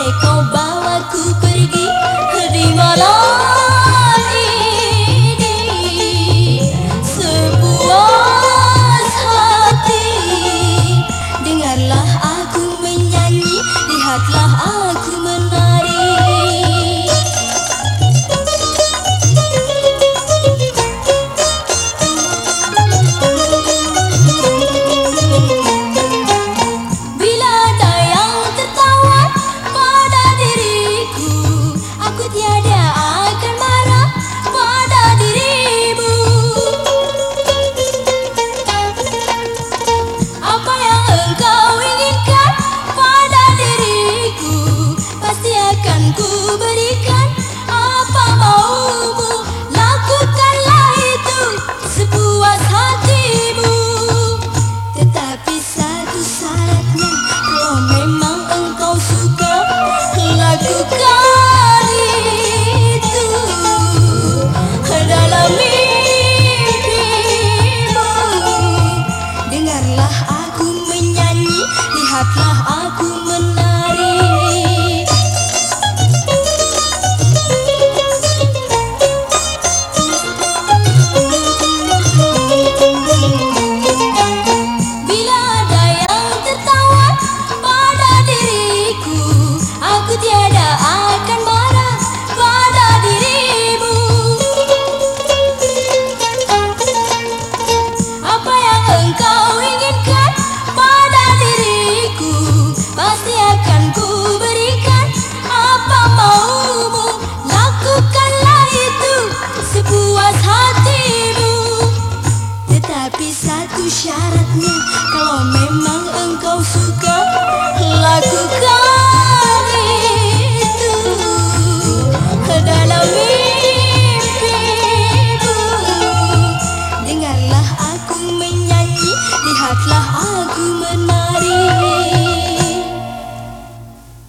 ねこんばんはクク syaratnya. Kalau memang engkau suka lakukan itu. Dalam mimpimu Dengarlah Aku menyanyi, lihatlah aku menang.